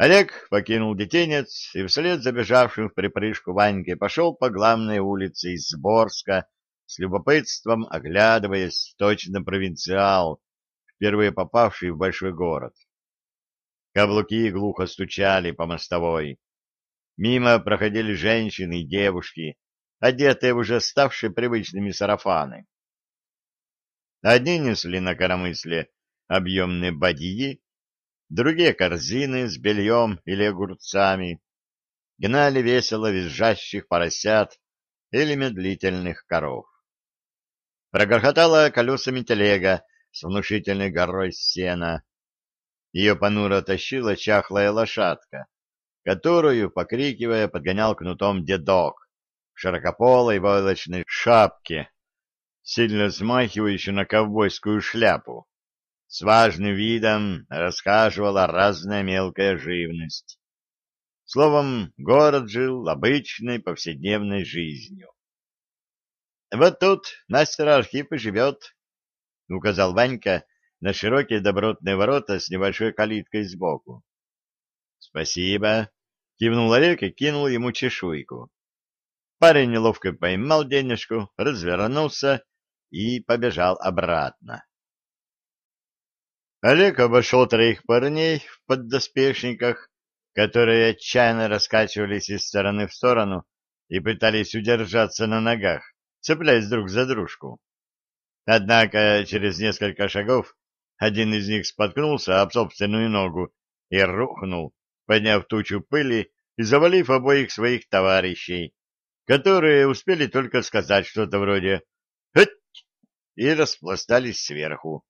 Олег покинул детенец и вслед забежавшим в припрыжку Ваньке пошел по главной улице из Сборска, с любопытством оглядываясь, точно провинциал, впервые попавший в большой город. Каблуки глухо стучали по мостовой. Мимо проходили женщины и девушки, одетые в уже ставшие привычными сарафаны. Одни несли на коромысле объемные бадьи, другие корзины с бельем или огурцами, гнали весело визжащих поросят или медлительных коров. Прогорхотала колесами телега с внушительной горой сена. Ее понуро тащила чахлая лошадка, которую, покрикивая, подгонял кнутом дедок в широкополой войлочной шапке, сильно смахивающей на ковбойскую шляпу. С важным видом рассказывала разная мелкая живность. Словом, город жил обычной повседневной жизнью. — Вот тут мастер Архип живет, — указал Ванька на широкие добротные ворота с небольшой калиткой сбоку. — Спасибо, — кивнул Олег и кинул ему чешуйку. Парень неловко поймал денежку, развернулся и побежал обратно. Олег обошел троих парней в поддоспешниках, которые отчаянно раскачивались из стороны в сторону и пытались удержаться на ногах, цепляясь друг за дружку. Однако через несколько шагов один из них споткнулся об собственную ногу и рухнул, подняв тучу пыли и завалив обоих своих товарищей, которые успели только сказать что-то вроде «Хыть!» и распластались сверху.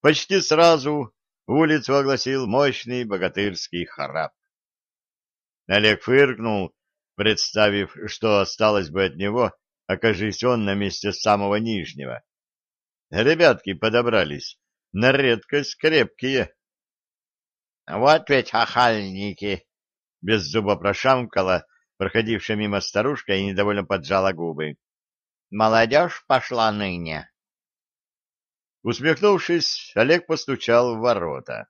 Почти сразу улицу огласил мощный богатырский храп. Олег фыркнул, представив, что осталось бы от него, окажись он на месте самого нижнего. Ребятки подобрались, на редкость крепкие. — Вот ведь хахальники! — без зуба прошамкала проходившая мимо старушка и недовольно поджала губы. — Молодежь пошла ныне. Усмехнувшись, Олег постучал в ворота.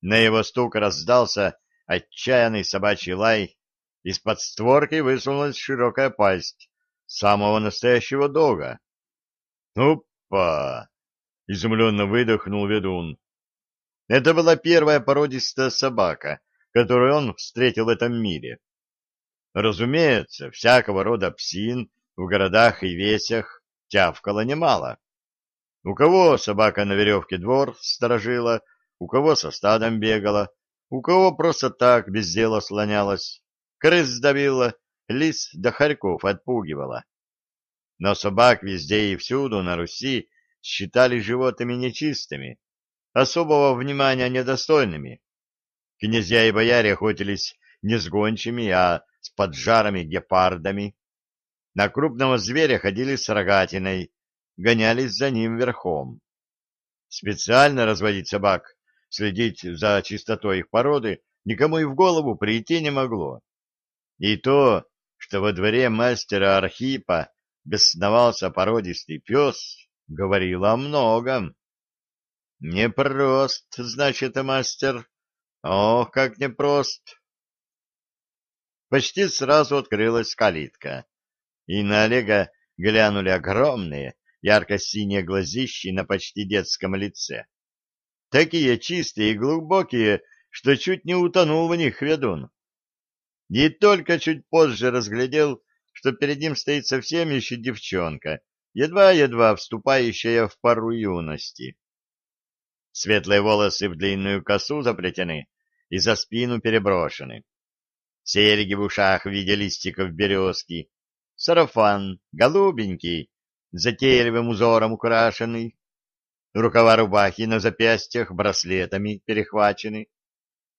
На его стук раздался отчаянный собачий лай, из-под створки высунулась широкая пасть самого настоящего дога. «Опа!» — изумленно выдохнул ведун. Это была первая породистая собака, которую он встретил в этом мире. Разумеется, всякого рода псин в городах и весях тявкало немало. У кого собака на веревке двор сторожила, у кого со стадом бегала, у кого просто так без дела слонялась, крыс сдавила, лис до хорьков отпугивала. Но собак везде и всюду на Руси считали животными нечистыми, особого внимания недостойными. Князья и бояре охотились не с гончими, а с поджарами гепардами. На крупного зверя ходили с рогатиной, гонялись за ним верхом. Специально разводить собак, следить за чистотой их породы никому и в голову прийти не могло. И то, что во дворе мастера Архипа бесновался породистый пес, говорило о многом. Непрост, значит, мастер. Ох, как непрост. Почти сразу открылась калитка, и на Олега глянули огромные, ярко-синие глазищи на почти детском лице. Такие чистые и глубокие, что чуть не утонул в них ведун. И только чуть позже разглядел, что перед ним стоит совсем еще девчонка, едва-едва вступающая в пару юности. Светлые волосы в длинную косу заплетены и за спину переброшены. Серьги в ушах в виде листиков березки, сарафан, голубенький, затейливым узором украшенный, рукава рубахи на запястьях браслетами перехвачены,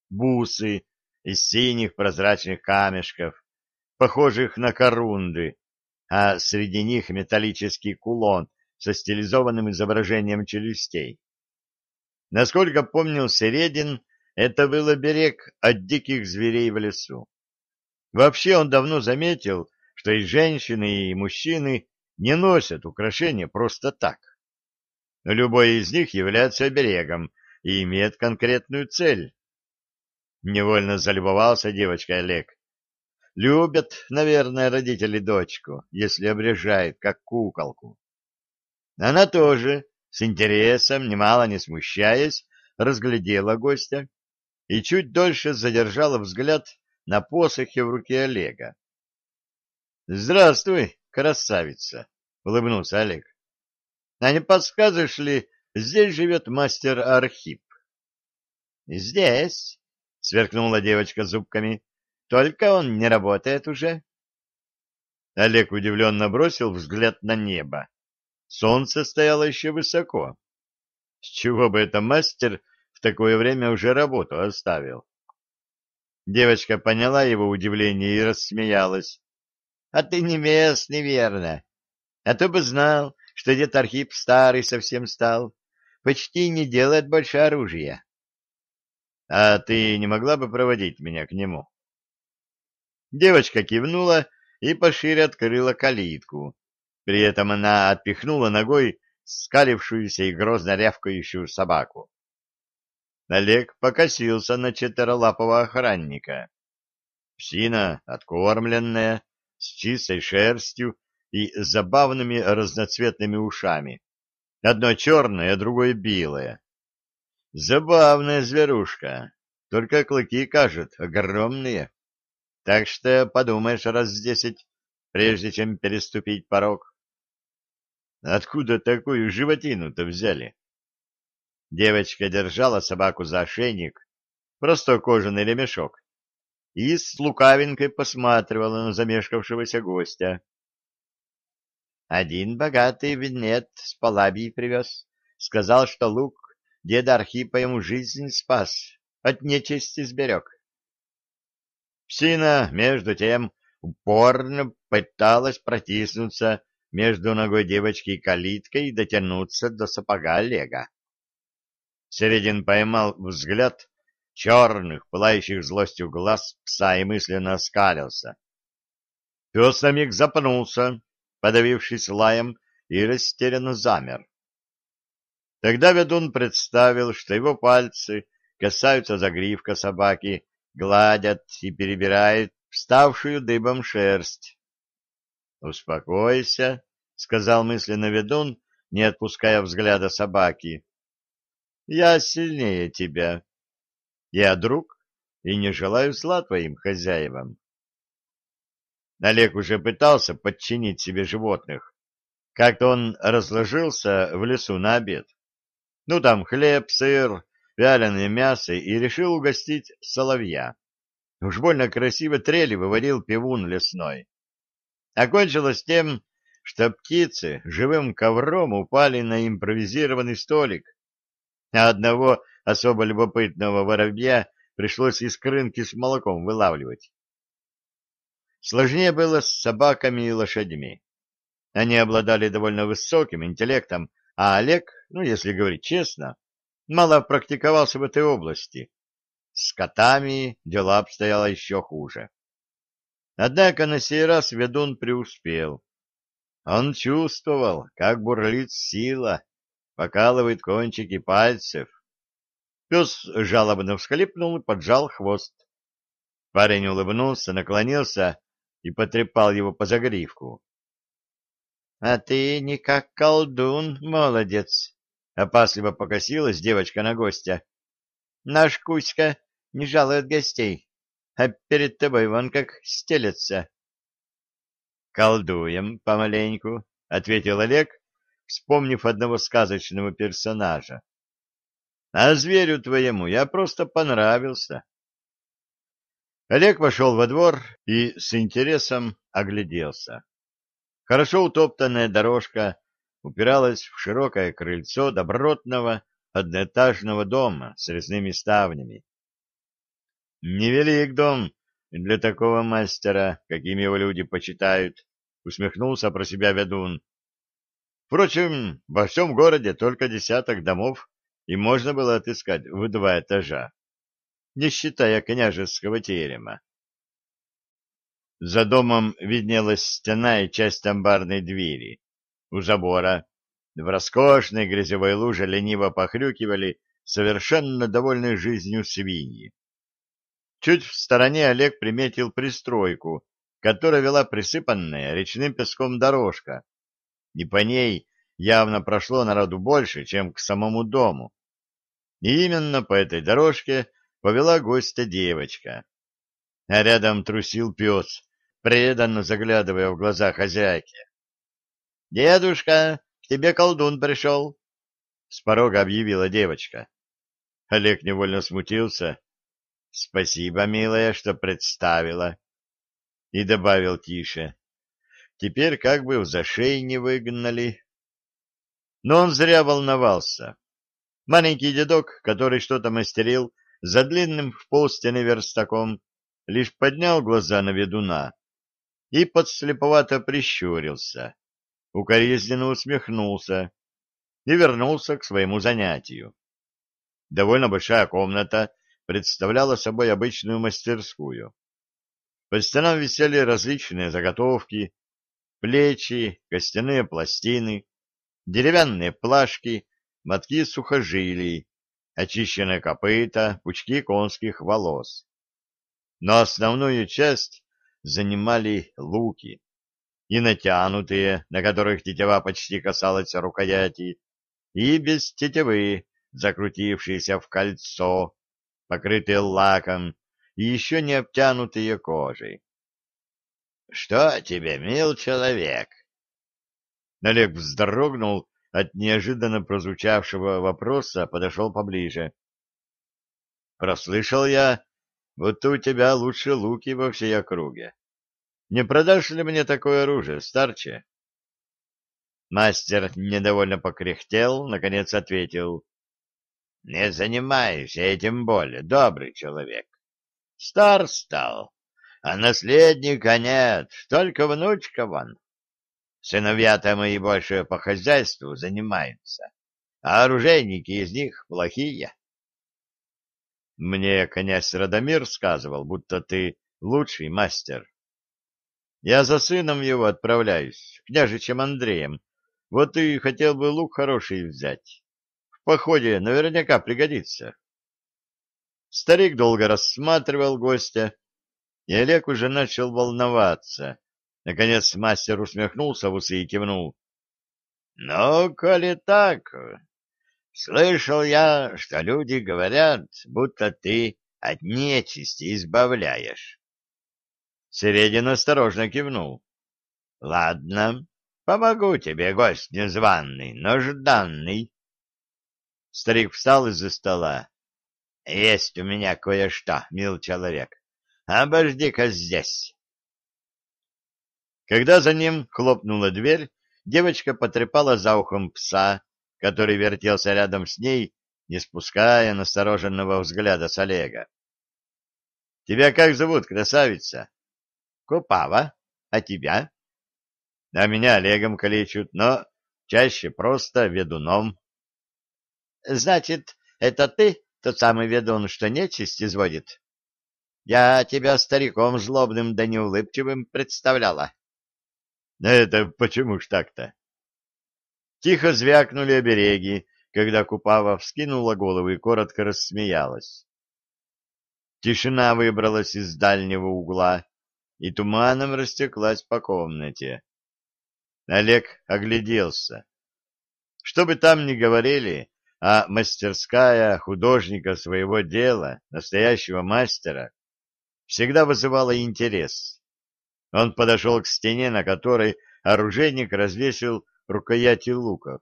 бусы из синих прозрачных камешков, похожих на корунды, а среди них металлический кулон со стилизованным изображением челюстей. Насколько помнил Середин, это был оберег от диких зверей в лесу. Вообще он давно заметил, что и женщины, и мужчины не носят украшения просто так. Любой из них является оберегом и имеет конкретную цель. — невольно залюбовался девочкой Олег. Любят, наверное, родители дочку, если обрежает, как куколку. Она тоже, с интересом, немало не смущаясь, разглядела гостя и чуть дольше задержала взгляд на посохе в руке Олега. — Здравствуй, красавица! — улыбнулся Олег. — А не подсказываешь ли, здесь живет мастер Архип? — Здесь, — сверкнула девочка зубками, — только он не работает уже. Олег удивленно бросил взгляд на небо. Солнце стояло еще высоко. С чего бы это мастер в такое время уже работу оставил? Девочка поняла его удивление и рассмеялась. — А ты не местный, верно? А то бы знал, что дед Архип старый совсем стал, почти не делает больше оружия. — А ты не могла бы проводить меня к нему? Девочка кивнула и пошире открыла калитку, при этом она отпихнула ногой скалившуюся и грозно рявкающую собаку. Олег покосился на четверолапого охранника. Псина, откормленная, с чистой шерстью и забавными разноцветными ушами. Одно черное, другое белое. Забавная зверушка, только клыки, кажут, огромные. Так что подумаешь раз десять, прежде чем переступить порог. Откуда такую животину-то взяли? Девочка держала собаку за ошейник, простой кожаный ремешок, и с лукавинкой посматривала на замешкавшегося гостя. Один богатый винет с Палабии привез. Сказал, что лук деда Архипа ему жизнь спас, от нечисти сберег. Псина, между тем, упорно пыталась протиснуться между ногой девочки и калиткой и дотянуться до сапога Олега. Середин поймал взгляд черных, пылающих злостью глаз пса и мысленно оскалился. Пес на миг запнулся, подавившись лаем, и растерянно замер. Тогда ведун представил, что его пальцы касаются загривка собаки, гладят и перебирают вставшую дыбом шерсть. «Успокойся», — сказал мысленно ведун, не отпуская взгляда собаки. «Я сильнее тебя. Я друг и не желаю зла твоим хозяевам». Олег уже пытался подчинить себе животных. Как-то он разложился в лесу на обед. Ну, там хлеб, сыр, вяленое мясо, и решил угостить соловья. Уж больно красиво трели выводил пивун лесной. Окончилось тем, что птицы живым ковром упали на импровизированный столик, а одного особо любопытного воробья пришлось из крынки с молоком вылавливать. Сложнее было с собаками и лошадьми. Они обладали довольно высоким интеллектом, а Олег, ну, если говорить честно, мало практиковался в этой области. С котами дела обстояло еще хуже. Однако на сей раз ведун преуспел. Он чувствовал, как бурлит сила, покалывает кончики пальцев. Пес жалобно всхлипнул и поджал хвост. Парень улыбнулся, наклонился и потрепал его по загривку. — А ты не как колдун, молодец! — опасливо покосилась девочка на гостя. — Наш Кузька не жалует гостей а перед тобой вон как стелется. — Колдуем помаленьку, — ответил Олег, вспомнив одного сказочного персонажа. — А зверю твоему я просто понравился. Олег вошел во двор и с интересом огляделся. Хорошо утоптанная дорожка упиралась в широкое крыльцо добротного одноэтажного дома с резными ставнями. Невелик дом для такого мастера, каким его люди почитают, усмехнулся про себя ведун. Впрочем, во всем городе только десяток домов, и можно было отыскать в два этажа, не считая княжеского терема. За домом виднелась стена и часть амбарной двери. У забора в роскошной грязевой луже лениво похрюкивали совершенно довольные жизнью свиньи. Чуть в стороне Олег приметил пристройку, которая вела присыпанная речным песком дорожка, и по ней явно прошло народу больше, чем к самому дому. И именно по этой дорожке повела гостя девочка. А рядом трусил пес, преданно заглядывая в глаза хозяйки. — Дедушка, к тебе колдун пришел, — с порога объявила девочка. Олег невольно смутился. — Спасибо, милая, что представила. И добавил тише. — Теперь как бы в зашей не выгнали. Но он зря волновался. Маленький дедок, который что-то мастерил, за длинным в полстены верстаком, лишь поднял глаза на ведуна и подслеповато прищурился, укоризненно усмехнулся и вернулся к своему занятию. Довольно большая комната представляла собой обычную мастерскую. По стенам висели различные заготовки, плечи, костяные пластины, деревянные плашки, мотки сухожилий, очищенные копыта, пучки конских волос. Но основную часть занимали луки, и натянутые, на которых тетива почти касалась рукояти, и без тетивы, закрутившиеся в кольцо, покрытые лаком и еще не обтянутые кожей. — Что тебе, мил человек? Олег вздрогнул от неожиданно прозвучавшего вопроса, подошел поближе. — Прослышал я, будто у тебя лучше луки во всей округе. Не продашь ли мне такое оружие, старче? Мастер недовольно покряхтел, наконец ответил. — Не занимайся этим более, добрый человек. Стар стал, а наследника нет, только внучка вон. Сыновья-то мои больше по хозяйству занимаются, а оружейники из них плохие. Мне князь Радомир сказывал, будто ты лучший мастер. Я за сыном его отправляюсь, княжичем Андреем. Вот и хотел бы лук хороший взять. В походе наверняка пригодится. Старик долго рассматривал гостя, и Олег уже начал волноваться. Наконец мастер усмехнулся в усы и кивнул. — Ну, коли так, слышал я, что люди говорят, будто ты от нечисти избавляешь. Середин осторожно кивнул. — Ладно, помогу тебе, гость незваный, но жданный. Старик встал из-за стола. — Есть у меня кое-что, мил человек. Обожди-ка здесь. Когда за ним хлопнула дверь, девочка потрепала за ухом пса, который вертелся рядом с ней, не спуская настороженного взгляда с Олега. — Тебя как зовут, красавица? — Купава. А тебя? — А меня Олегом калечут, но чаще просто ведуном. — Значит, это ты тот самый ведун, что нечисть изводит? Я тебя стариком злобным да неулыбчивым представляла. Это почему ж так-то? Тихо звякнули обереги, когда Купава вскинула голову и коротко рассмеялась. Тишина выбралась из дальнего угла и туманом растеклась по комнате. Олег огляделся. Что бы там ни говорили, а мастерская художника своего дела, настоящего мастера, всегда вызывала интерес. Он подошел к стене, на которой оружейник развесил рукояти луков.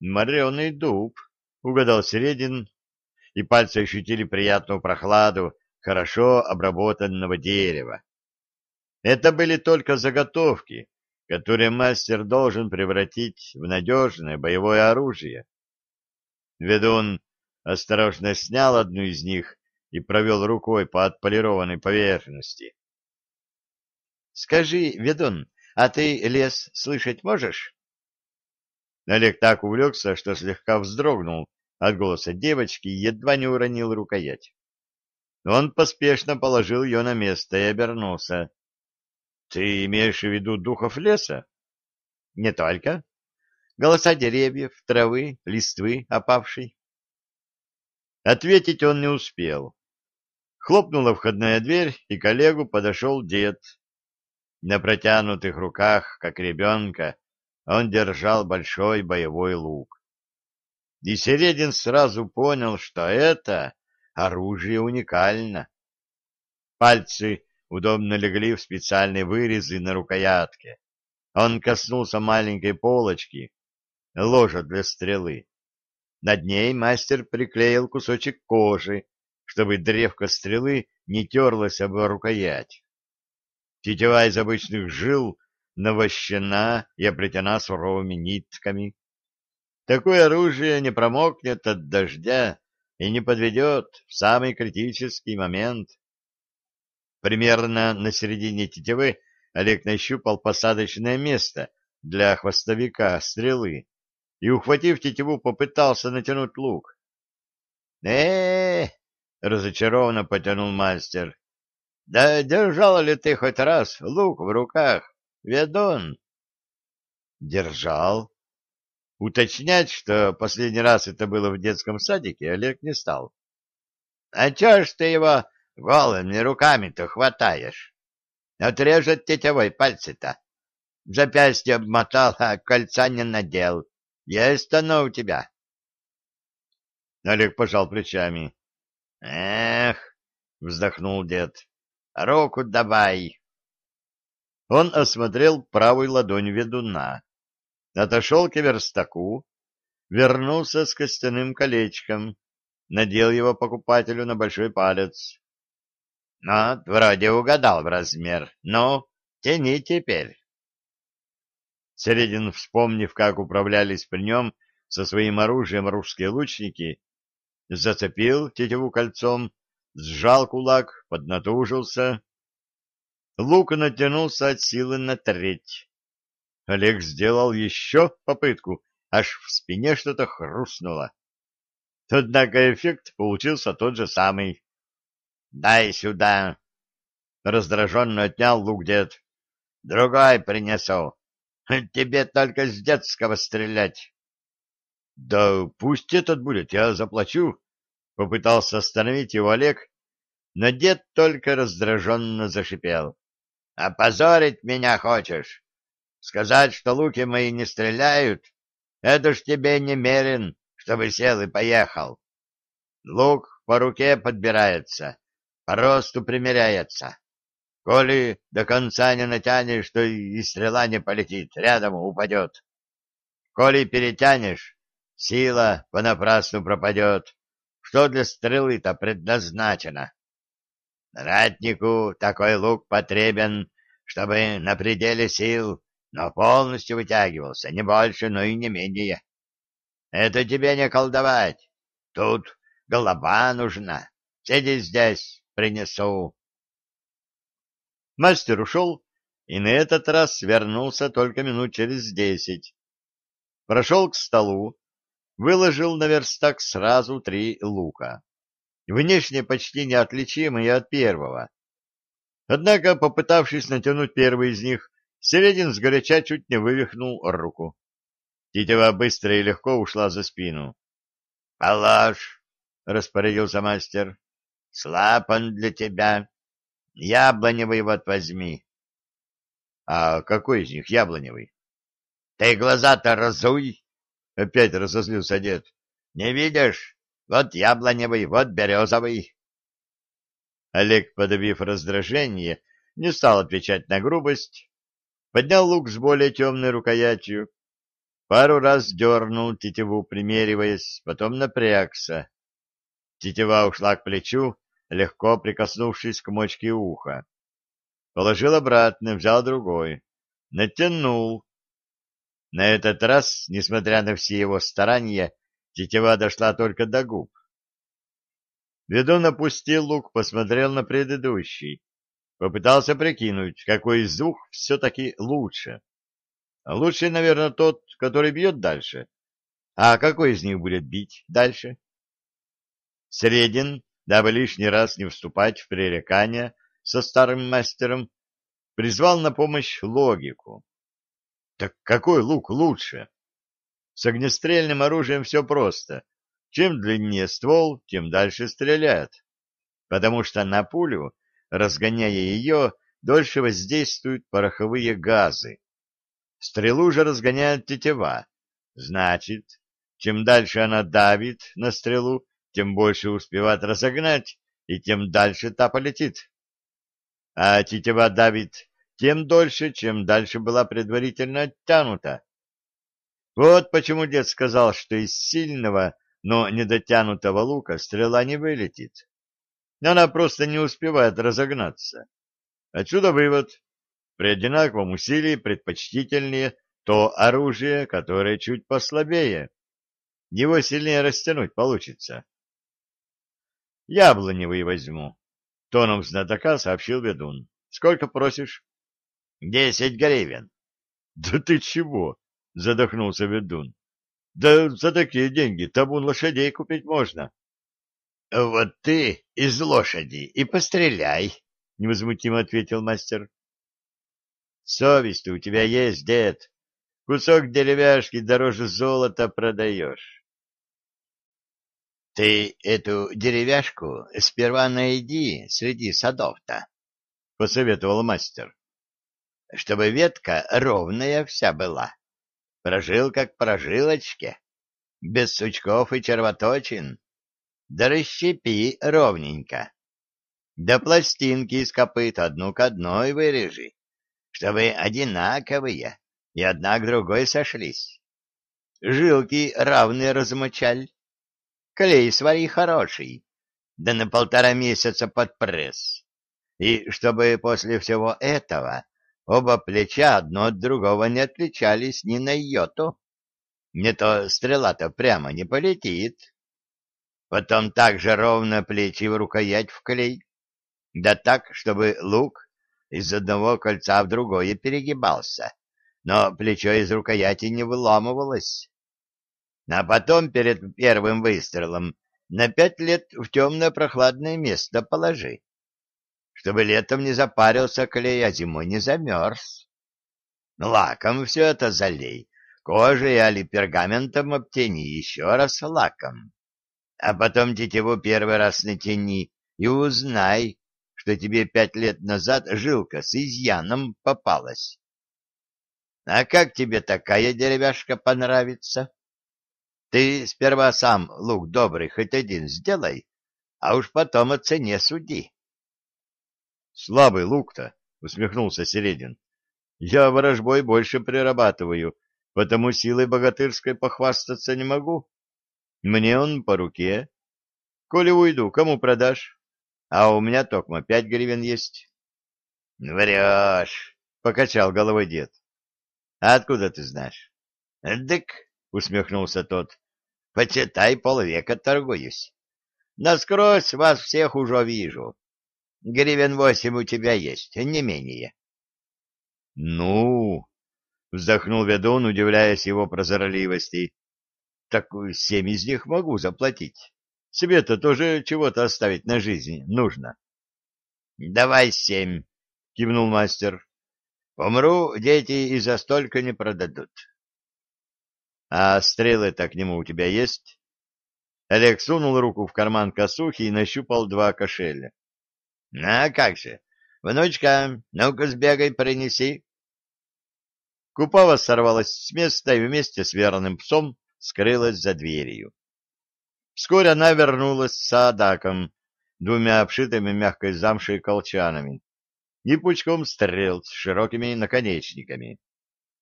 «Мореный дуб», — угадал Середин, и пальцы ощутили приятную прохладу хорошо обработанного дерева. Это были только заготовки, которые мастер должен превратить в надежное боевое оружие. Ведун осторожно снял одну из них и провел рукой по отполированной поверхности. Скажи, ведун, а ты лес слышать можешь? Олег так увлекся, что слегка вздрогнул от голоса девочки и едва не уронил рукоять. Он поспешно положил ее на место и обернулся. — Ты имеешь в виду духов леса? — Не только. Голоса деревьев, травы, листвы опавшей. Ответить он не успел. Хлопнула входная дверь, и к Олегу подошел дед. На протянутых руках, как ребенка, он держал большой боевой лук. И Середин сразу понял, что это оружие уникально. Пальцы удобно легли в специальные вырезы на рукоятке. Он коснулся маленькой полочки, ложа для стрелы. Над ней мастер приклеил кусочек кожи, чтобы древко стрелы не терлось об рукоять. Тетива из обычных жил навощена и оплетена суровыми нитками. Такое оружие не промокнет от дождя и не подведет в самый критический момент. Примерно на середине тетивы Олег нащупал посадочное место для хвостовика стрелы и, ухватив тетиву, попытался натянуть лук. э, -э разочарованно потянул мастер. — Да держал ли ты хоть раз лук в руках, ведун? — Держал. Уточнять, что последний раз это было в детском садике, Олег не стал. — А чё ж ты его голыми руками-то хватаешь? Отрежет тетевой пальцы-то. Запястье обмотал, а кольца не надел. Есть оно у тебя. Олег пожал плечами. — Эх, — вздохнул дед, — руку давай. Он осмотрел правую ладонь ведуна, отошел к верстаку, вернулся с костяным колечком, надел его покупателю на большой палец. — Ну, вроде угадал в размер. Ну, тяни теперь. Середин, вспомнив, как управлялись при нем со своим оружием русские лучники, зацепил тетиву кольцом, сжал кулак, поднатужился. Лук натянулся от силы на треть. Олег сделал еще попытку, аж в спине что-то хрустнуло. Однако эффект получился тот же самый. — Дай сюда! — раздраженно отнял лук дед. — Другой принесу. Тебе только с детского стрелять. — Да пусть этот будет, я заплачу. Попытался остановить его Олег, но дед только раздраженно зашипел. — Опозорить меня хочешь? Сказать, что луки мои не стреляют? Это ж тебе немерен, чтобы сел и поехал. Лук по руке подбирается, по росту примеряется. Коли до конца не натянешь, то и стрела не полетит, рядом упадет. Коли перетянешь, сила понапрасну пропадет, что для стрелы-то предназначено. Ратнику такой лук потребен, чтобы на пределе сил, но полностью вытягивался, не больше, но и не менее. Это тебе не колдовать. Тут голова нужна. Сиди здесь, принесу. Мастер ушел, и на этот раз вернулся только минут через десять. Прошел к столу, выложил на верстак сразу три лука, внешне почти неотличимые от первого. Однако, попытавшись натянуть первый из них, Середин сгоряча чуть не вывихнул руку. Тетива быстро и легко ушла за спину. — Положь, — распорядился мастер, — слаб он для тебя. Яблоневый вот возьми. — А какой из них яблоневый? — Ты глаза-то разуй! — опять разозлился дед. — Не видишь? Вот яблоневый, вот березовый. Олег, подавив раздражение, не стал отвечать на грубость, поднял лук с более темной рукоятью, пару раз дернул тетиву, примериваясь, потом напрягся. Тетива ушла к плечу, легко прикоснувшись к мочке уха. Положил обратно, взял другой. Натянул. На этот раз, несмотря на все его старания, тетива дошла только до губ. Ведун опустил лук, посмотрел на предыдущий. Попытался прикинуть, какой из двух все-таки лучше. Лучше, наверное, тот, который бьет дальше. А какой из них будет бить дальше? Средин дабы лишний раз не вступать в пререкания со старым мастером, призвал на помощь логику. Так какой лук лучше? С огнестрельным оружием все просто. Чем длиннее ствол, тем дальше стреляет. потому что на пулю, разгоняя ее, дольше воздействуют пороховые газы. Стрелу же разгоняет тетива. Значит, чем дальше она давит на стрелу, тем больше успевает разогнать, и тем дальше та полетит. А тетива давит тем дольше, чем дальше была предварительно оттянута. Вот почему дед сказал, что из сильного, но недотянутого лука стрела не вылетит. Она просто не успевает разогнаться. Отсюда вывод. При одинаковом усилии предпочтительнее то оружие, которое чуть послабее. Его сильнее растянуть получится. Яблоневый возьму. Тоном знатока сообщил ведун. Сколько просишь? Десять гривен. Да ты чего? Задохнулся ведун. Да за такие деньги табун лошадей купить можно. Вот ты из лошади и постреляй, невозмутимо ответил мастер. Совесть у тебя есть, дед. Кусок деревяшки дороже золота продаешь. Ты эту деревяшку сперва найди среди садов-то, — посоветовал мастер, — чтобы ветка ровная вся была, прожилка к прожилочке, без сучков и червоточин, да расщепи ровненько, да пластинки из копыт одну к одной вырежи, чтобы одинаковые и одна к другой сошлись. Жилки равные размочаль, клей свари хороший, да на полтора месяца под пресс. И чтобы после всего этого оба плеча одно от другого не отличались ни на йоту. Не то стрела-то прямо не полетит. Потом так же ровно плечи в рукоять вклей, да так, чтобы лук из одного кольца в другое перегибался, но плечо из рукояти не выламывалось а потом перед первым выстрелом на пять лет в темное прохладное место положи, чтобы летом не запарился клей, а зимой не замерз. Лаком все это залей, кожей али пергаментом обтяни, еще раз лаком. А потом тетиву первый раз натяни и узнай, что тебе пять лет назад жилка с изъяном попалась. А как тебе такая деревяшка понравится? Ты сперва сам лук добрый хоть один сделай, а уж потом о цене суди. — Слабый лук-то, — усмехнулся Середин. — Я ворожбой больше прирабатываю, потому силой богатырской похвастаться не могу. Мне он по руке. Коли уйду, кому продашь? А у меня токмо пять гривен есть. — Врешь, — покачал головой дед. — А откуда ты знаешь? — Дык, — усмехнулся тот. — Почитай, полвека торгуюсь. Насквозь вас всех уже вижу. Гривен восемь у тебя есть, не менее. — Ну, — вздохнул ведун, удивляясь его прозорливости, — так семь из них могу заплатить. Себе-то тоже чего-то оставить на жизнь нужно. — Давай семь, — кивнул мастер. — Умру, дети и за столько не продадут. А стрелы-то к нему у тебя есть? Олег сунул руку в карман косухи и нащупал два кошеля. — А как же? Внучка, ну-ка сбегай, принеси. Купава сорвалась с места и вместе с верным псом скрылась за дверью. Вскоре она вернулась с Адаком, двумя обшитыми мягкой замшей колчанами и пучком стрел с широкими наконечниками.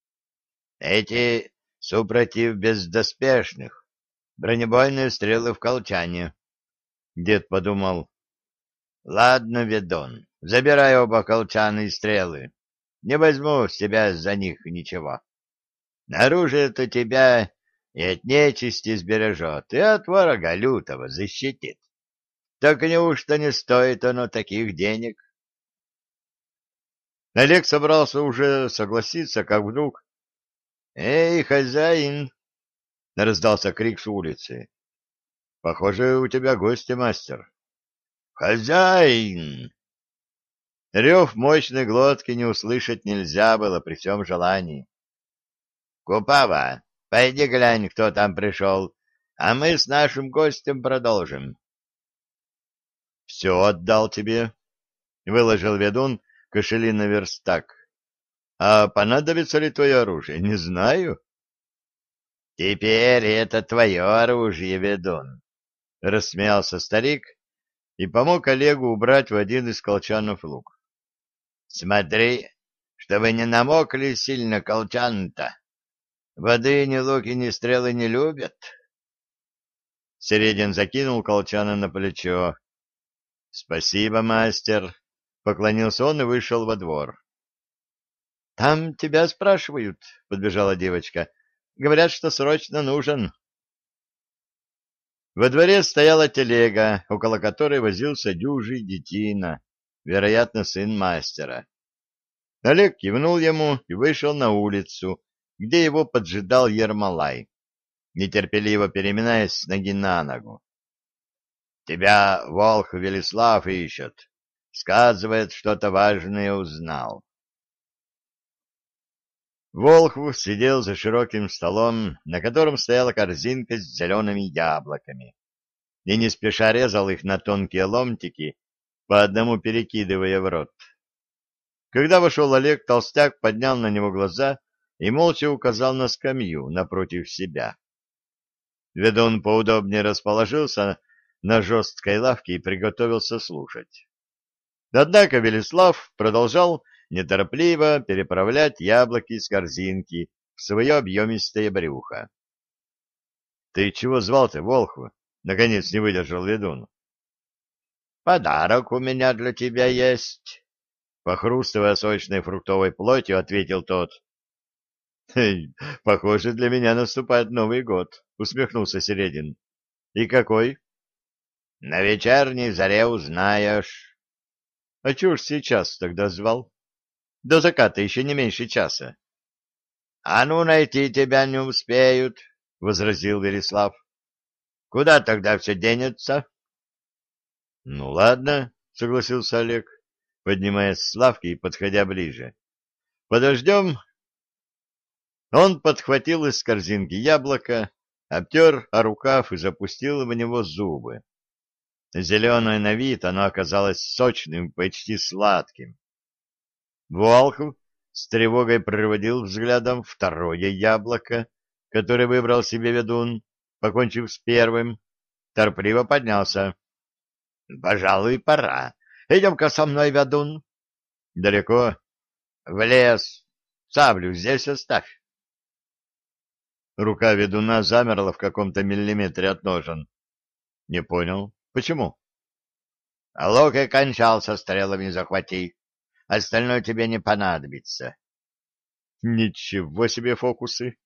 — Эти супротив бездоспешных, бронебойные стрелы в колчане. Дед подумал, ладно, ведон, забирай оба колчана и стрелы, не возьму с тебя за них ничего. Оружие-то тебя и от нечисти сбережет, и от ворога лютого защитит. Так неужто не стоит оно таких денег? Олег собрался уже согласиться, как вдруг «Эй, хозяин!» — раздался крик с улицы. «Похоже, у тебя гости, мастер». «Хозяин!» Рев мощной глотки не услышать нельзя было при всем желании. «Купава, пойди глянь, кто там пришел, а мы с нашим гостем продолжим». — Все отдал тебе, — выложил ведун кошели на верстак. — А понадобится ли твое оружие? Не знаю. — Теперь это твое оружие, ведун, — рассмеялся старик и помог Олегу убрать в один из колчанов лук. — Смотри, чтобы не намокли сильно колчан-то. Воды ни луки, ни стрелы не любят. Середин закинул колчана на плечо. — Спасибо, мастер, — поклонился он и вышел во двор. — Там тебя спрашивают, — подбежала девочка. — Говорят, что срочно нужен. Во дворе стояла телега, около которой возился дюжий детина, вероятно, сын мастера. Олег кивнул ему и вышел на улицу, где его поджидал Ермолай, нетерпеливо переминаясь с ноги на ногу. — Тебя волх Велислав ищет. Сказывает, что-то важное узнал. Волхв сидел за широким столом, на котором стояла корзинка с зелеными яблоками, и не спеша резал их на тонкие ломтики, по одному перекидывая в рот. Когда вошел Олег, толстяк поднял на него глаза и молча указал на скамью напротив себя. Ведун поудобнее расположился на жесткой лавке и приготовился слушать. Однако Велислав продолжал неторопливо переправлять яблоки из корзинки в свое объемистое брюхо. — Ты чего звал-то, Волхва? — наконец не выдержал ведун. — Подарок у меня для тебя есть. Похрустывая сочной фруктовой плотью, ответил тот. — Похоже, для меня наступает Новый год, — усмехнулся Середин. — И какой? — На вечерней заре узнаешь. — А чего ж сейчас тогда звал? До заката еще не меньше часа. — А ну, найти тебя не успеют, — возразил Вереслав. — Куда тогда все денется? — Ну, ладно, — согласился Олег поднимаясь с лавки и подходя ближе. «Подождем?» Он подхватил из корзинки яблоко, обтер о рукав и запустил в него зубы. Зеленое на вид оно оказалось сочным, почти сладким. Волхов с тревогой проводил взглядом второе яблоко, которое выбрал себе ведун, покончив с первым, торпливо поднялся. — Пожалуй, пора. Идем-ка со мной, ведун. Далеко? В лес. Саблю здесь оставь. Рука ведуна замерла в каком-то миллиметре от ножен. Не понял. Почему? Лук и кончался стрелами захвати. Остальное тебе не понадобится. Ничего себе фокусы.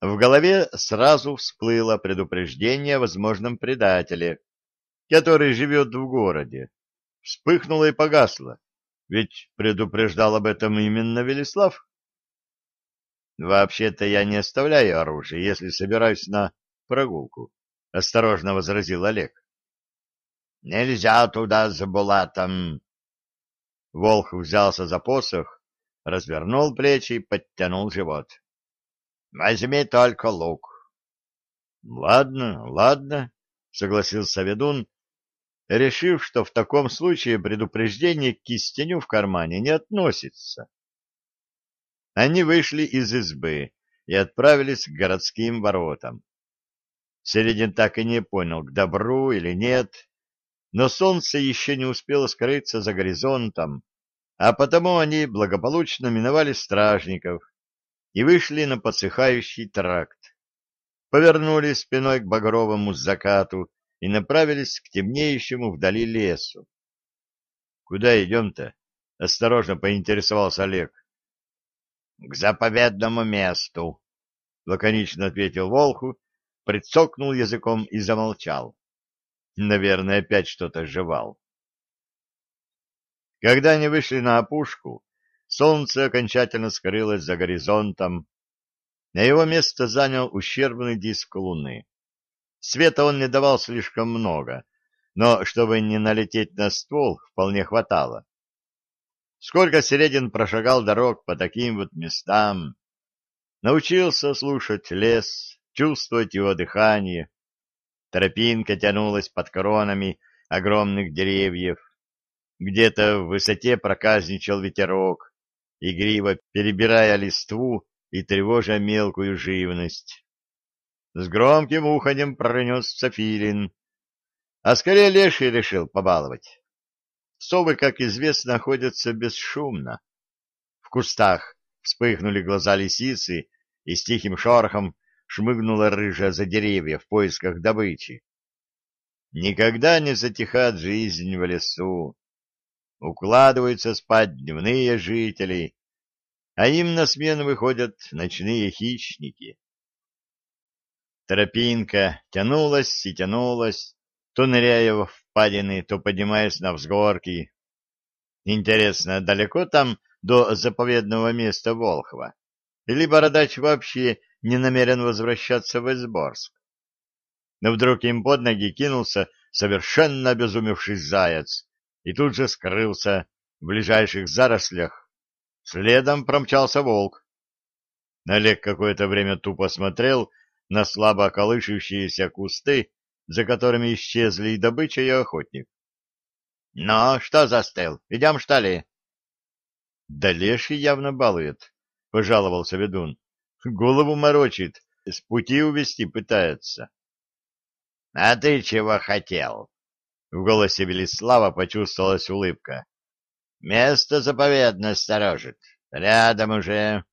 В голове сразу всплыло предупреждение о возможном предателе, который живет в городе вспыхнула и погасла, ведь предупреждал об этом именно Велислав. «Вообще-то я не оставляю оружие, если собираюсь на прогулку», — осторожно возразил Олег. «Нельзя туда за Булатом!» Волх взялся за посох, развернул плечи и подтянул живот. «Возьми только лук». «Ладно, ладно», — согласился ведун решив, что в таком случае предупреждение к кистеню в кармане не относится. Они вышли из избы и отправились к городским воротам. Середин так и не понял, к добру или нет, но солнце еще не успело скрыться за горизонтом, а потому они благополучно миновали стражников и вышли на подсыхающий тракт. Повернули спиной к багровому закату и направились к темнеющему вдали лесу. — Куда идем-то? — осторожно поинтересовался Олег. — К заповедному месту, — лаконично ответил Волху, прицокнул языком и замолчал. Наверное, опять что-то жевал. Когда они вышли на опушку, солнце окончательно скрылось за горизонтом, а его место занял ущербный диск луны. Света он не давал слишком много, но чтобы не налететь на ствол, вполне хватало. Сколько Середин прошагал дорог по таким вот местам, научился слушать лес, чувствовать его дыхание. Тропинка тянулась под коронами огромных деревьев. Где-то в высоте проказничал ветерок, игриво перебирая листву и тревожа мелкую живность. С громким уханем пронесся филин, а скорее леший решил побаловать. Совы, как известно, находятся бесшумно. В кустах вспыхнули глаза лисицы, и с тихим шорохом шмыгнула рыжая за деревья в поисках добычи. Никогда не затихает жизнь в лесу. Укладываются спать дневные жители, а им на смену выходят ночные хищники. Тропинка тянулась и тянулась, то ныряя в впадины, то поднимаясь на взгорки. Интересно, далеко там до заповедного места Волхова? Или Бородач вообще не намерен возвращаться в Эсборск? Но вдруг им под ноги кинулся совершенно обезумевший заяц и тут же скрылся в ближайших зарослях. Следом промчался волк. Олег какое-то время тупо смотрел на слабо колышущиеся кусты, за которыми исчезли и добыча, и охотник. — Ну, что застыл? Идем, что ли? — Да леший явно балует, — пожаловался ведун. — Голову морочит, с пути увести пытается. — А ты чего хотел? В голосе Велислава почувствовалась улыбка. — Место заповедно сторожит. Рядом уже.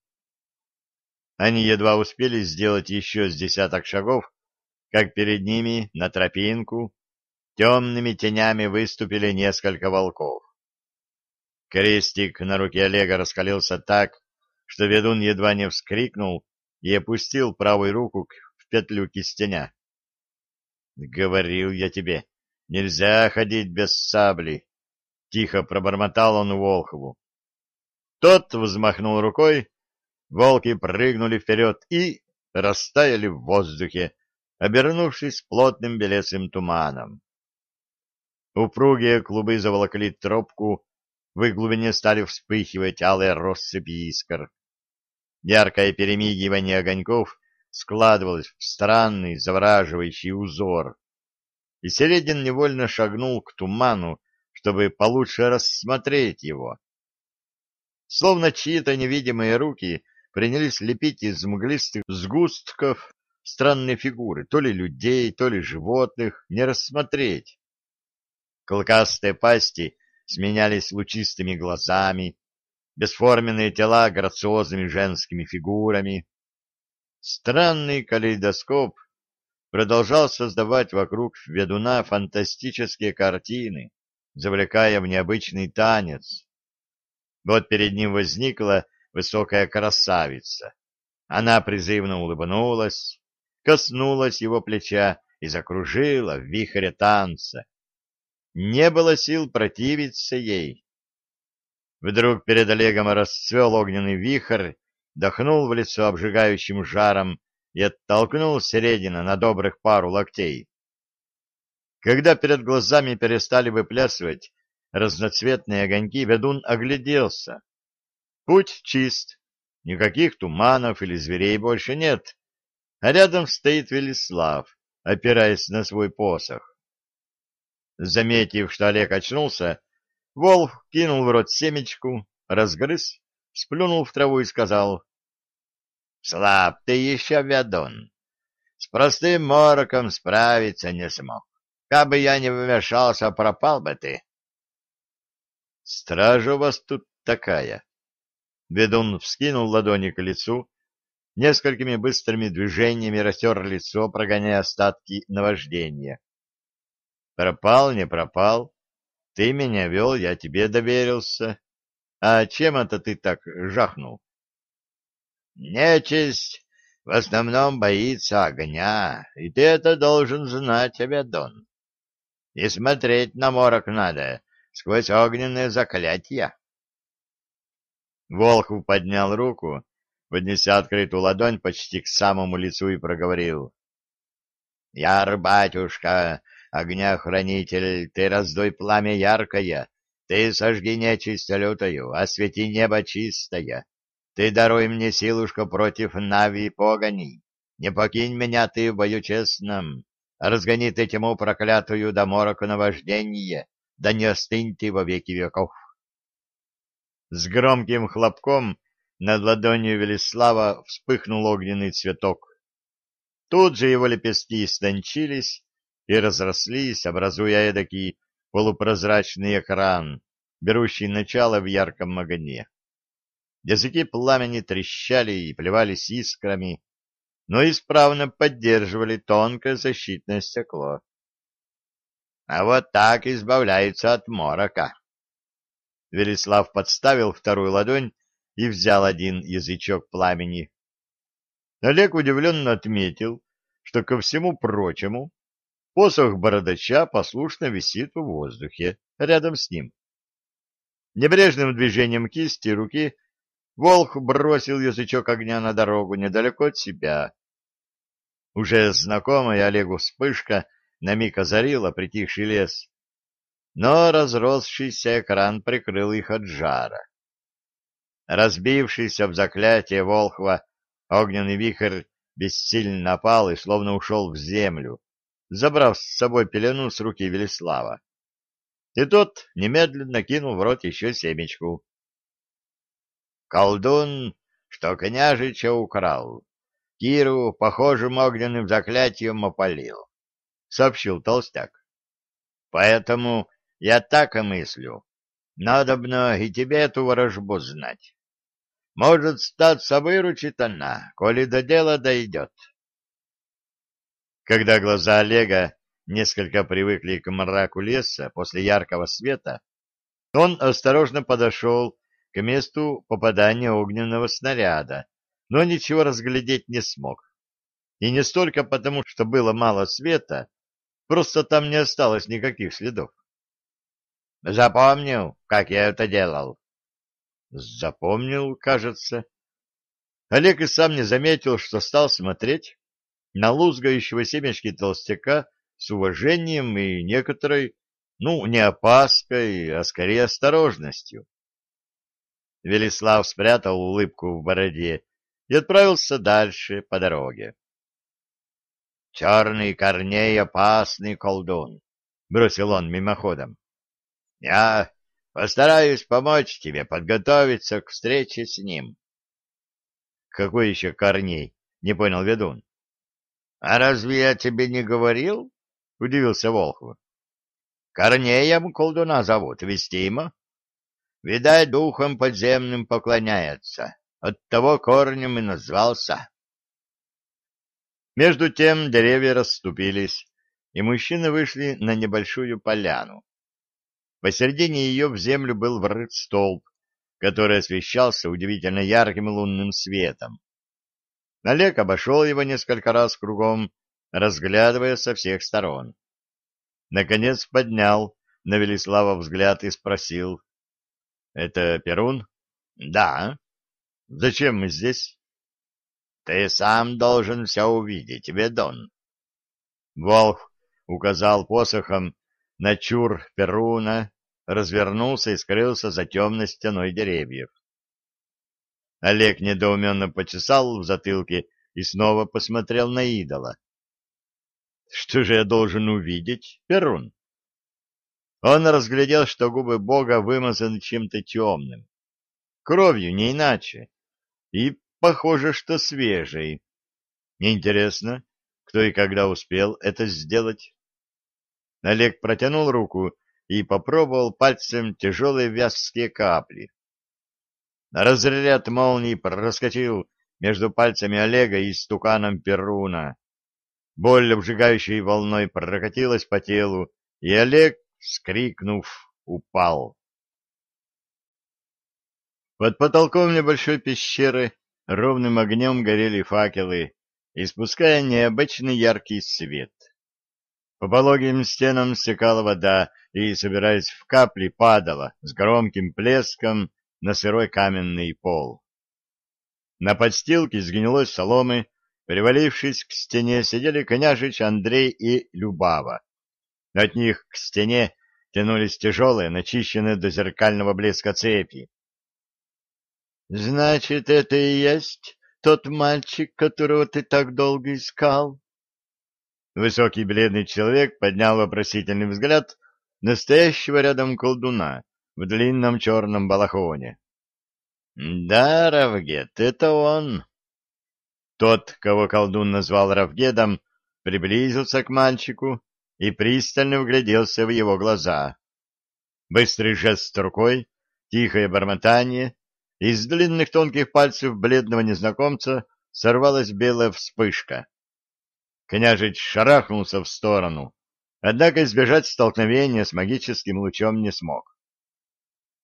Они едва успели сделать еще с десяток шагов, как перед ними на тропинку темными тенями выступили несколько волков. Крестик на руке Олега раскалился так, что ведун едва не вскрикнул и опустил правую руку в петлю кистеня. — Говорил я тебе, нельзя ходить без сабли, — тихо пробормотал он Волхову. Тот взмахнул рукой, волки прыгнули вперед и растаяли в воздухе, обернувшись плотным белесым туманом. Упругие клубы заволокли тропку, в их глубине стали вспыхивать алые россыпи искр. Яркое перемигивание огоньков складывалось в странный завораживающий узор. И Середин невольно шагнул к туману, чтобы получше рассмотреть его. Словно чьи-то невидимые руки принялись лепить из мглистых сгустков странные фигуры, то ли людей, то ли животных, не рассмотреть. Клыкастые пасти сменялись лучистыми глазами, бесформенные тела грациозными женскими фигурами. Странный калейдоскоп продолжал создавать вокруг ведуна фантастические картины, завлекая в необычный танец. Вот перед ним возникла высокая красавица. Она призывно улыбнулась, коснулась его плеча и закружила в вихре танца. Не было сил противиться ей. Вдруг перед Олегом расцвел огненный вихрь, дохнул в лицо обжигающим жаром и оттолкнул середина на добрых пару локтей. Когда перед глазами перестали выплясывать разноцветные огоньки, ведун огляделся. Путь чист, никаких туманов или зверей больше нет а рядом стоит Велислав, опираясь на свой посох. Заметив, что Олег очнулся, Волк кинул в рот семечку, разгрыз, сплюнул в траву и сказал, — Слаб ты еще, ведун. С простым мороком справиться не смог. Кабы я не вмешался, пропал бы ты. — Стража у вас тут такая. Ведун вскинул ладони к лицу, несколькими быстрыми движениями растер лицо, прогоняя остатки наваждения. Пропал, не пропал. Ты меня вел, я тебе доверился. А чем это ты так жахнул? Нечисть в основном боится огня, и ты это должен знать, Абядон. И смотреть на морок надо сквозь огненные заклятия. Волхв поднял руку, поднеся открытую ладонь почти к самому лицу и проговорил. — Яр, батюшка, огня-хранитель, ты раздуй пламя яркое, ты сожги нечисть лютою, освети небо чистое, ты даруй мне силушку против нави и погоней, не покинь меня ты в бою честном, разгонит этому проклятую до морока наваждение, да не остынь ты во веки веков. С громким хлопком над ладонью Велислава вспыхнул огненный цветок. Тут же его лепестки истончились и разрослись, образуя эдакий полупрозрачный экран, берущий начало в ярком огне. Языки пламени трещали и плевались искрами, но исправно поддерживали тонкое защитное стекло. А вот так избавляются от морока. Велислав подставил вторую ладонь и взял один язычок пламени. Олег удивленно отметил, что ко всему прочему посох бородача послушно висит в воздухе рядом с ним. Небрежным движением кисти руки Волх бросил язычок огня на дорогу недалеко от себя. Уже знакомая Олегу вспышка на миг озарила притихший лес, но разросшийся экран прикрыл их от жара. Разбившийся в заклятие Волхва огненный вихрь бессильно опал и словно ушел в землю, забрав с собой пелену с руки Велислава. И тот немедленно кинул в рот еще семечку. Колдун, что княжича украл, Киру похожим огненным заклятием опалил, — сообщил толстяк. — Поэтому я так и мыслю. Надобно и тебе эту ворожбу знать. Может, статься выручит она, коли до дела дойдет. Когда глаза Олега несколько привыкли к мраку леса после яркого света, он осторожно подошел к месту попадания огненного снаряда, но ничего разглядеть не смог. И не столько потому, что было мало света, просто там не осталось никаких следов. Запомнил, как я это делал? Запомнил, кажется. Олег и сам не заметил, что стал смотреть на лузгающего семечки толстяка с уважением и некоторой, ну, не опаской, а скорее осторожностью. Велислав спрятал улыбку в бороде и отправился дальше по дороге. — Черный Корней — опасный колдун, — бросил он мимоходом. — Я постараюсь помочь тебе подготовиться к встрече с ним. — Какой еще Корней? — не понял ведун. — А разве я тебе не говорил? — удивился Волхов. — Корнеем колдуна зовут, Вестима. Видать, духом подземным поклоняется. Оттого корнем и назвался. Между тем деревья расступились, и мужчины вышли на небольшую поляну. Посередине ее в землю был врыт столб, который освещался удивительно ярким лунным светом. Олег обошел его несколько раз кругом, разглядывая со всех сторон. Наконец поднял на Велислава взгляд и спросил, это Перун? Да. Зачем мы здесь? Ты сам должен все увидеть, Ведон. Волх указал посохом на чур Перуна, развернулся и скрылся за темной стеной деревьев. Олег недоуменно почесал в затылке и снова посмотрел на идола. Что же я должен увидеть, Перун? Он разглядел, что губы бога вымазаны чем-то темным. Кровью, не иначе. И похоже, что свежей. Интересно, кто и когда успел это сделать? Олег протянул руку и попробовал пальцем тяжелые вязкие капли. Разряд молнии проскочил между пальцами Олега и стуканом Перуна. Боль обжигающей волной прокатилась по телу, и Олег вскрикнув, упал. Под потолком небольшой пещеры ровным огнем горели факелы, испуская необычный яркий свет. По пологим стенам стекала вода и, собираясь в капли, падала с громким плеском на сырой каменный пол. На подстилке с гнилой соломы, привалившись к стене, сидели княжич Андрей и Любава. От них к стене тянулись тяжелые, начищенные до зеркального блеска цепи. — Значит, это и есть тот мальчик, которого ты так долго искал? Высокий бледный человек поднял вопросительный взгляд настоящего рядом колдуна в длинном черном балахоне. — Да, Равгет, это он. Тот, кого колдун назвал Равгедом, приблизился к мальчику и пристально вгляделся в его глаза. Быстрый жест рукой, тихое бормотание, из длинных тонких пальцев бледного незнакомца сорвалась белая вспышка. Княжич шарахнулся в сторону, однако избежать столкновения с магическим лучом не смог.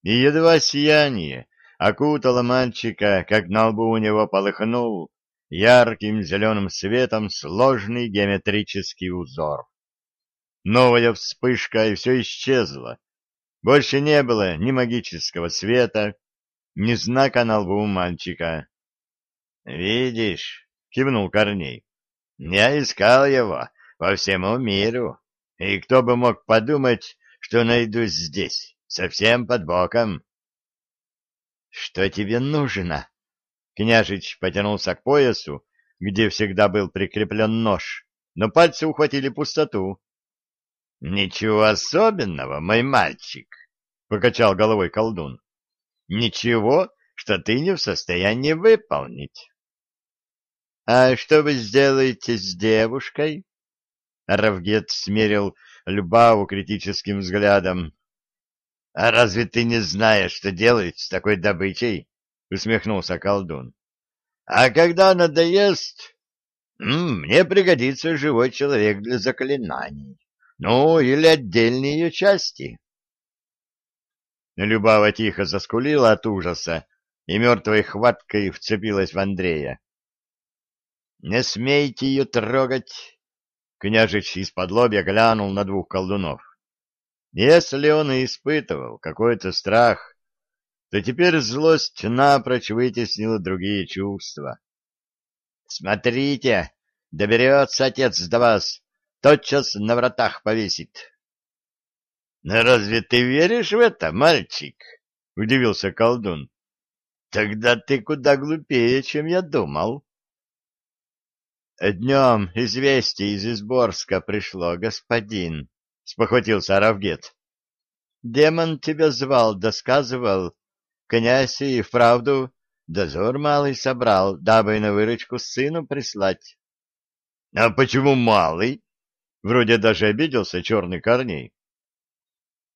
И едва сияние окутало мальчика, как на лбу у него полыхнул ярким зеленым светом сложный геометрический узор. Новая вспышка, и все исчезло. Больше не было ни магического света, ни знака на лбу мальчика. — Видишь, — кивнул Корней, — я искал его по всему миру, и кто бы мог подумать, что найдусь здесь, совсем под боком. — Что тебе нужно? Княжич потянулся к поясу, где всегда был прикреплен нож, но пальцы ухватили пустоту. — Ничего особенного, мой мальчик, — покачал головой колдун. — Ничего, что ты не в состоянии выполнить. — А что вы сделаете с девушкой? Равгет смерил Любаву критическим взглядом. — А разве ты не знаешь, что делать с такой добычей? — усмехнулся колдун. — А когда надоест, мне пригодится живой человек для заклинаний. Ну, или отдельные ее части. Любава тихо заскулила от ужаса и мертвой хваткой вцепилась в Андрея. — Не смейте ее трогать! — княжич из-под глянул на двух колдунов. Если он и испытывал какой-то страх, то теперь злость напрочь вытеснила другие чувства. — Смотрите, доберется отец до вас, тотчас на вратах повесит. — Разве ты веришь в это, мальчик? — удивился колдун. — Тогда ты куда глупее, чем я думал. — Днем известие из Изборска пришло, господин, — спохватился Аравгет. — Демон тебя звал, досказывал, Князь и вправду дозор малый собрал, дабы на выручку сыну прислать. — А почему малый? Вроде даже обиделся черный Корней.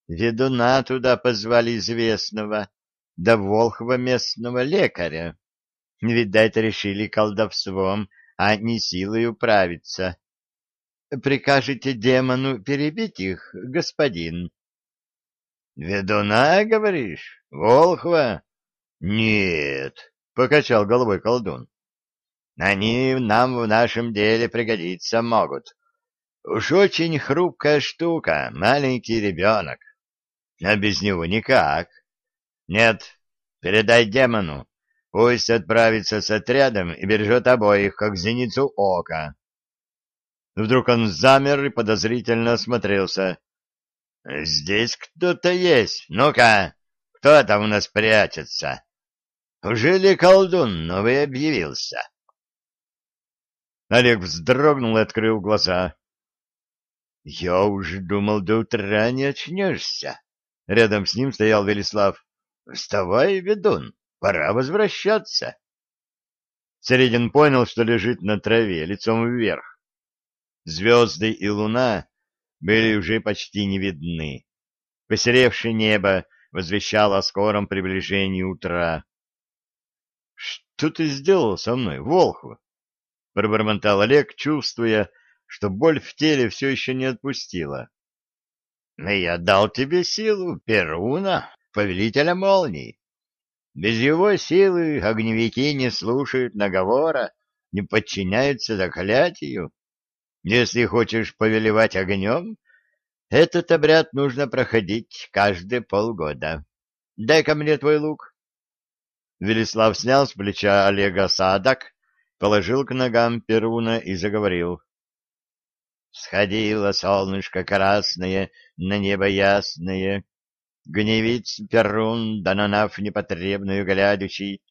Ведуна туда позвали известного, да волхва местного лекаря. Видать, решили колдовством, а не силой управиться. Прикажете демону перебить их, господин? Ведуна, говоришь? Волхва? Нет, покачал головой колдун. Они нам в нашем деле пригодиться могут. Уж очень хрупкая штука, маленький ребенок. А без него никак. Нет, передай демону. Пусть отправится с отрядом и бережет обоих, как зеницу ока. Вдруг он замер и подозрительно осмотрелся. Здесь кто-то есть. Ну-ка, кто там у нас прячется? Уже ли колдун новый объявился? Олег вздрогнул и открыл глаза. — Я уже думал, до утра не очнешься. Рядом с ним стоял Велислав. — Вставай, ведун, пора возвращаться. Середин понял, что лежит на траве, лицом вверх. Звезды и луна были уже почти не видны. Посеревшее небо возвещало о скором приближении утра. — Что ты сделал со мной, Волхва? — пробормотал Олег, чувствуя, что боль в теле все еще не отпустила. — Я дал тебе силу Перуна, повелителя молний. Без его силы огневики не слушают наговора, не подчиняются заклятию. Если хочешь повелевать огнем, этот обряд нужно проходить каждые полгода. Дай-ка мне твой лук. Велислав снял с плеча Олега садок, положил к ногам Перуна и заговорил. Сходило солнышко красное на небо ясное, Гневиц Перун, да на наф непотребную глядячий,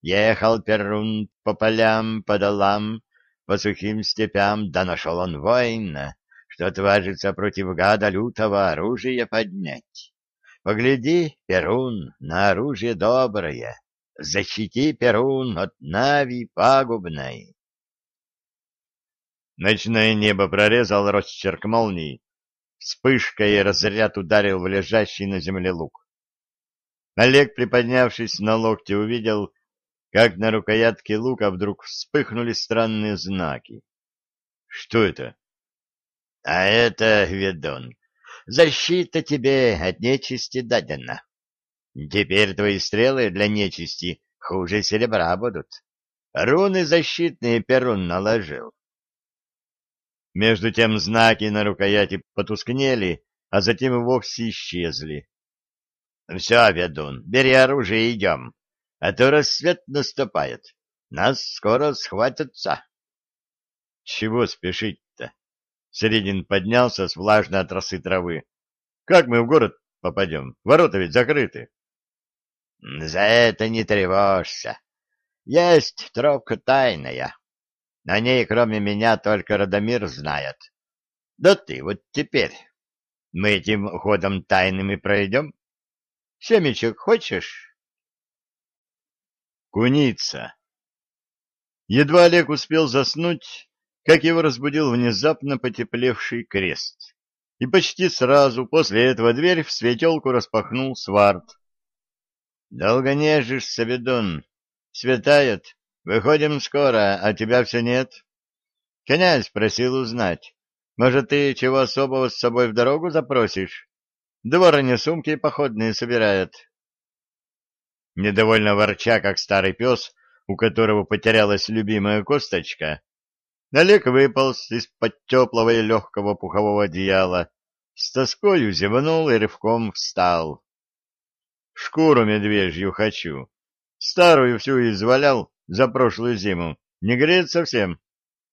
Ехал Перун по полям, по долам, по сухим степям, да нашел он воина, что отважится против гада лютого оружие поднять. Погляди, Перун, на оружие доброе, защити, Перун, от нави пагубной. Ночное небо прорезал росчерк молнии. Вспышкой разряд ударил в лежащий на земле лук. Олег, приподнявшись на локте, увидел, как на рукоятке лука вдруг вспыхнули странные знаки. Что это? А это, ведун, защита тебе от нечисти дадена. Теперь твои стрелы для нечисти хуже серебра будут. Руны защитные Перун наложил. Между тем знаки на рукояти потускнели, а затем вовсе исчезли. — Все, ведун, бери оружие и идем, а то рассвет наступает. Нас скоро схватятся. — Чего спешить-то? Середин поднялся с влажной от росы травы. — Как мы в город попадем? Ворота ведь закрыты. — За это не тревожься. Есть тропка тайная. На ней, кроме меня, только Радомир знает. Да ты вот теперь. Мы этим ходом тайным и пройдем. Семечек хочешь? Куница. Едва Олег успел заснуть, как его разбудил внезапно потеплевший крест. И почти сразу после этого дверь в светелку распахнул сварт. — Долго нежишься, ведун. Светает. Выходим скоро, а тебя все нет. Князь просил узнать. Может, ты чего особого с собой в дорогу запросишь? Дворня сумки походные собирает. Недовольно ворча, как старый пес, у которого потерялась любимая косточка, Олег выполз из-под теплого и легкого пухового одеяла, с тоскою зевнул и рывком встал. Шкуру медвежью хочу. Старую всю извалял за прошлую зиму. Не греет совсем.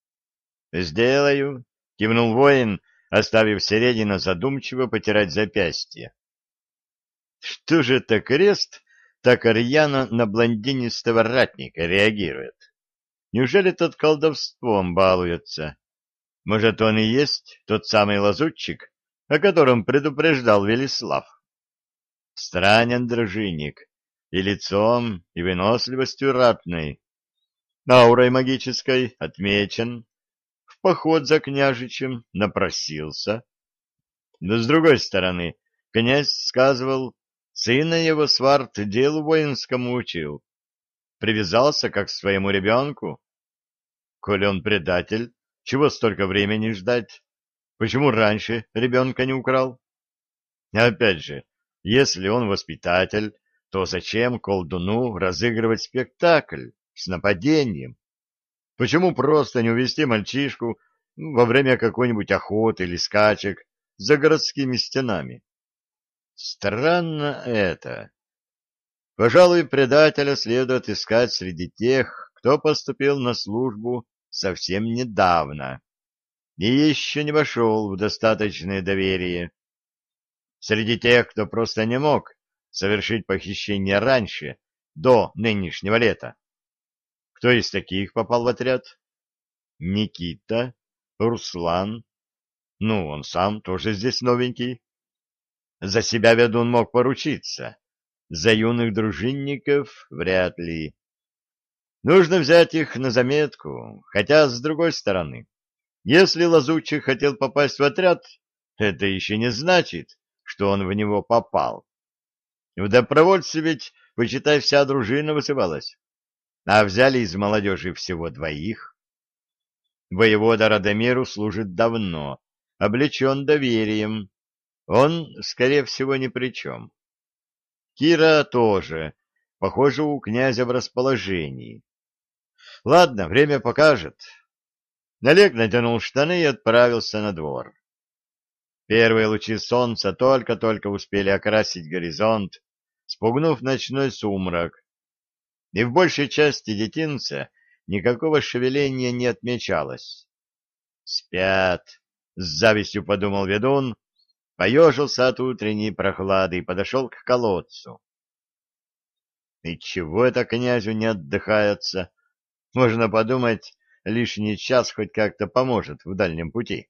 — Сделаю, — кивнул воин, оставив Середина задумчиво потирать запястье. Что же это крест так рьяно на блондинистого ратника реагирует? Неужели тот колдовством балуется? Может, он и есть тот самый лазутчик, о котором предупреждал Велислав? Странен дружинник, и лицом, и выносливостью ратной. Аурой магической отмечен, поход за княжичем напросился. Но, с другой стороны, князь сказывал, сына его сварт делу воинскому учил. Привязался, как к своему ребенку. Коли он предатель, чего столько времени ждать? Почему раньше ребенка не украл? Опять же, если он воспитатель, то зачем колдуну разыгрывать спектакль с нападением? Почему просто не увести мальчишку во время какой-нибудь охоты или скачек за городскими стенами? Странно это. Пожалуй, предателя следует искать среди тех, кто поступил на службу совсем недавно и еще не вошел в достаточное доверие. Среди тех, кто просто не мог совершить похищение раньше, до нынешнего лета. Кто из таких попал в отряд? Никита, Руслан. Ну, он сам тоже здесь новенький. За себя ведун мог поручиться. За юных дружинников вряд ли. Нужно взять их на заметку, хотя, с другой стороны, если лазучий хотел попасть в отряд, это еще не значит, что он в него попал. В добровольце ведь, почитай, вся дружина высыпалась а взяли из молодежи всего двоих. Воевода Радомиру служит давно, облечен доверием. Он, скорее всего, ни при чем. Кира тоже, похоже, у князя в расположении. Ладно, время покажет. Олег натянул штаны и отправился на двор. Первые лучи солнца только-только успели окрасить горизонт, спугнув ночной сумрак, и в большей части детинца никакого шевеления не отмечалось. «Спят!» — с завистью подумал ведун, поежился от утренней прохлады и подошел к колодцу. «И чего это князю не отдыхается? Можно подумать, лишний час хоть как-то поможет в дальнем пути.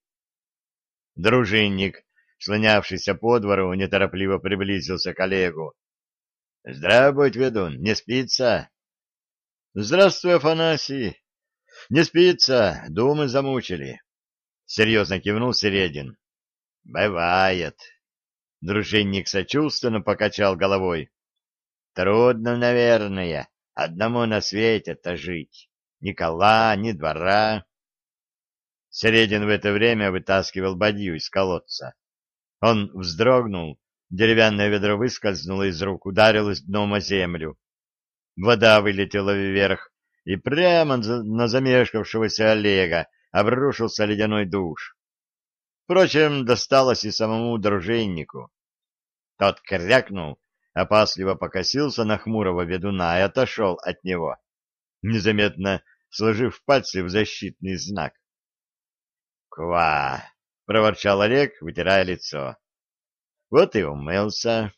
Дружинник, слонявшийся по двору, неторопливо приблизился к Олегу. — Здравствуй, ведун, не спится? — Здравствуй, Афанасий. Не спится, думы замучили. Серьезно кивнул Середин. — Бывает. Дружинник сочувственно покачал головой. — Трудно, наверное, одному на свете-то жить. Ни кола, ни двора. Середин в это время вытаскивал бадью из колодца. Он вздрогнул, деревянное ведро выскользнуло из рук, ударилось дном о землю. Вода вылетела вверх, и прямо на замешкавшегося Олега обрушился ледяной душ. Впрочем, досталось и самому дружиннику. Тот крякнул, опасливо покосился на хмурого ведуна и отошел от него, незаметно сложив пальцы в защитный знак. «Ква!» — проворчал Олег, вытирая лицо. «Вот и умылся.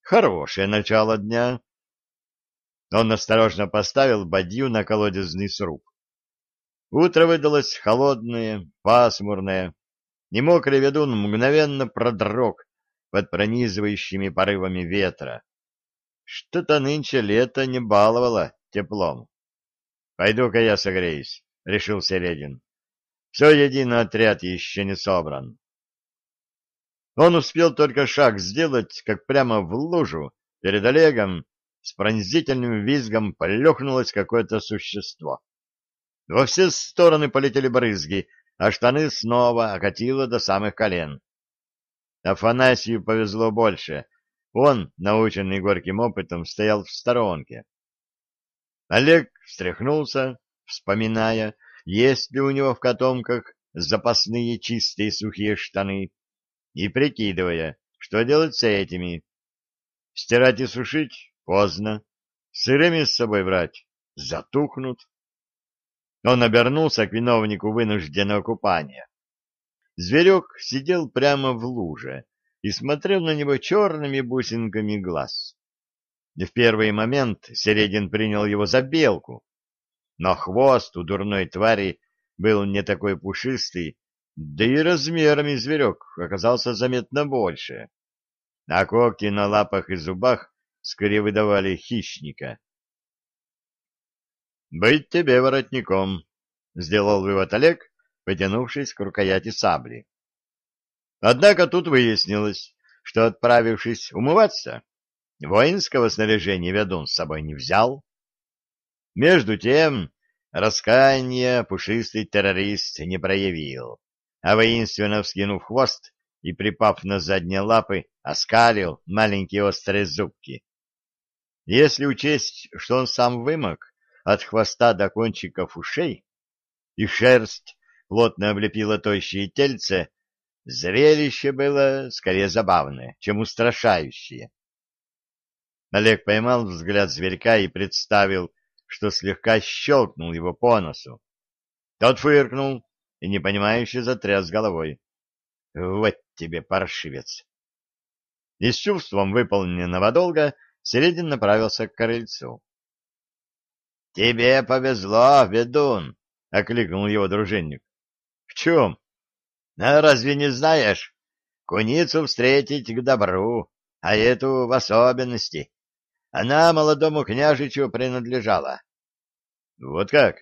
Хорошее начало дня». Он осторожно поставил бадью на колодезный сруб. Утро выдалось холодное, пасмурное, и мокрый ведун мгновенно продрог под пронизывающими порывами ветра. Что-то нынче лето не баловало теплом. — Пойду-ка я согреюсь, — решил Середин. — Все единый отряд еще не собран. Он успел только шаг сделать, как прямо в лужу перед Олегом с пронзительным визгом полехнулось какое-то существо. Во все стороны полетели брызги, а штаны снова окатило до самых колен. Афанасию повезло больше. Он, наученный горьким опытом, стоял в сторонке. Олег встряхнулся, вспоминая, есть ли у него в котомках запасные чистые сухие штаны, и прикидывая, что делать с этими. Стирать и сушить — поздно. Сырыми с собой брать — затухнут. Он обернулся к виновнику вынужденного купания. Зверек сидел прямо в луже и смотрел на него черными бусинками глаз. В первый момент Середин принял его за белку, но хвост у дурной твари был не такой пушистый, да и размерами зверек оказался заметно больше. А когти на лапах и зубах скорее выдавали хищника. «Быть тебе воротником», — сделал вывод Олег, потянувшись к рукояти сабли. Однако тут выяснилось, что, отправившись умываться, воинского снаряжения ведун с собой не взял. Между тем, раскаяния пушистый террорист не проявил, а воинственно вскинув хвост и, припав на задние лапы, оскалил маленькие острые зубки. Если учесть, что он сам вымок, от хвоста до кончиков ушей, и шерсть плотно облепила тощие тельце, зрелище было скорее забавное, чем устрашающее. Олег поймал взгляд зверька и представил, что слегка щелкнул его по носу. Тот фыркнул и непонимающе затряс головой. — Вот тебе, паршивец! И с чувством выполненного долга Середин направился к крыльцу. — Тебе повезло, ведун! — окликнул его дружинник. — В чем? — А разве не знаешь? Куницу встретить к добру, а эту в особенности. Она молодому княжичу принадлежала. — Вот как?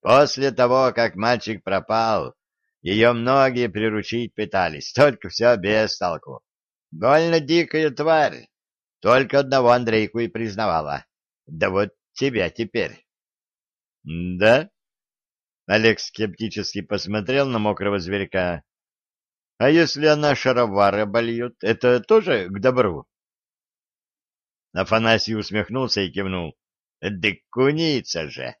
После того, как мальчик пропал, ее многие приручить пытались, только все без толку. Больно дикая тварь. Только одного Андрейку и признавала. Да вот тебя теперь. — Да? Олег скептически посмотрел на мокрого зверька. — А если она шаровары обольет, это тоже к добру? Афанасий усмехнулся и кивнул. — Да куница же!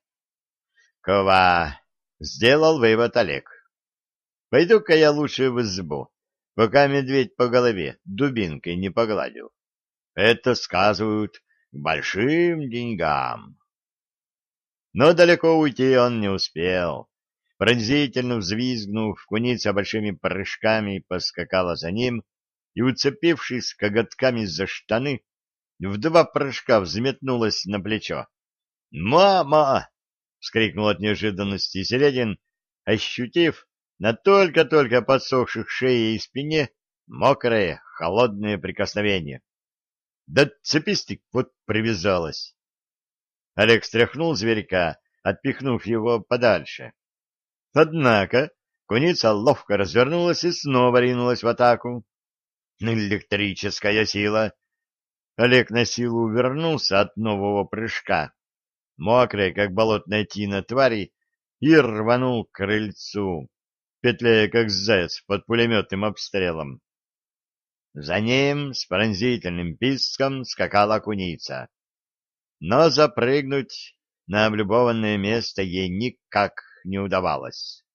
— Кова! — сделал вывод Олег. — Пойду-ка я лучше в избу, пока медведь по голове дубинкой не погладил. Это сказывают большим деньгам. Но далеко уйти он не успел. Пронзительно взвизгнув, куница большими прыжками поскакала за ним и, уцепившись коготками за штаны, в два прыжка взметнулась на плечо. «Мама!» — вскрикнул от неожиданности Середин, ощутив на только-только подсохших шее и спине мокрое, холодное прикосновение. Да цепистик вот привязалась. Олег стряхнул зверька, отпихнув его подальше. Однако куница ловко развернулась и снова ринулась в атаку. Электрическая сила! Олег на силу увернулся от нового прыжка. Мокрый, как болотная тина твари, и рванул к крыльцу, петляя, как заяц под пулеметным обстрелом. За ним с пронзительным писком скакала куница. Но запрыгнуть на облюбованное место ей никак не удавалось.